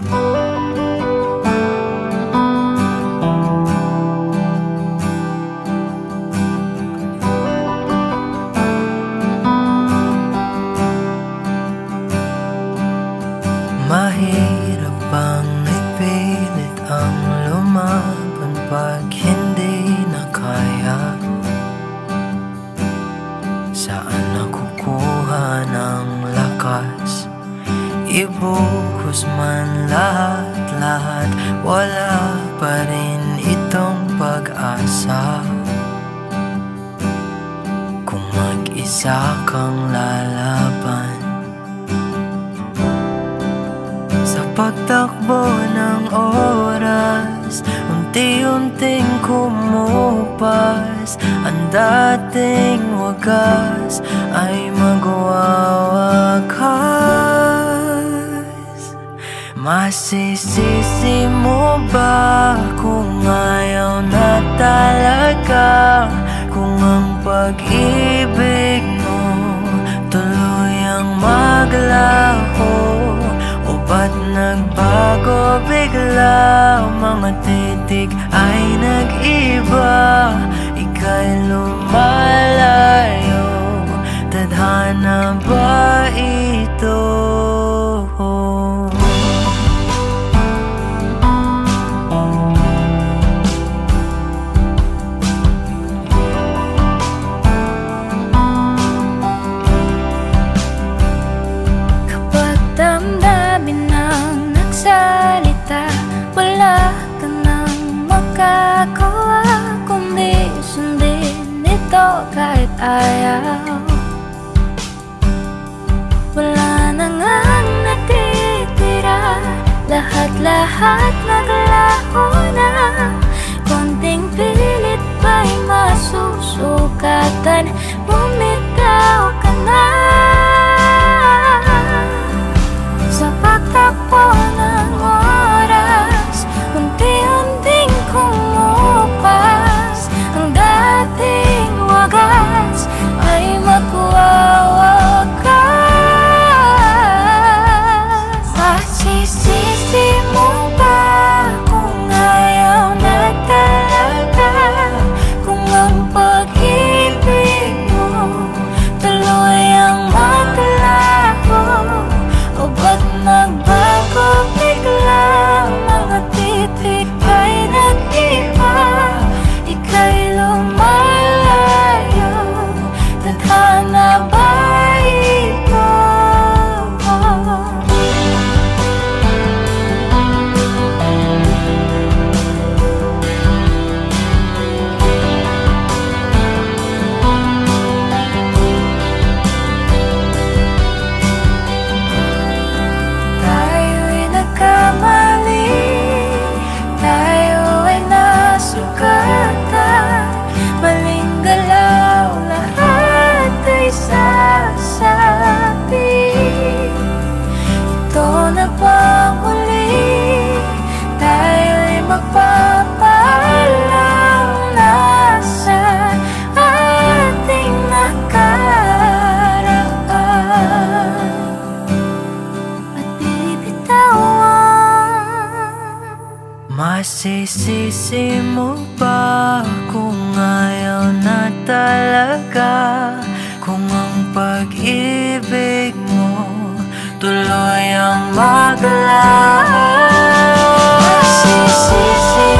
Mahirap bang ipilit ang lumaban pag hindi na kaya? Saan nakukuha ng lakas? Ibuhos man lahat-lahat Wala pa rin itong pag-asa. Kung mag-isa kang lalaban Sa pagtakbo ng oras Unti-unting kumupas. Ang dating wagas Ay magwawakas Masisisi mo ba Kung ayaw na talaga? Kung ang pag-ibig mo Tuluyang maglaho o ba't nagbago bigla? Mga titik ay nag-iba kahit ayaw Wala na ngang natitira Lahat-lahat naglaho na Masisisi mo ba kung ayaw na talaga. Kung ang pag-ibig mo tuloy ang maglaho Masisisi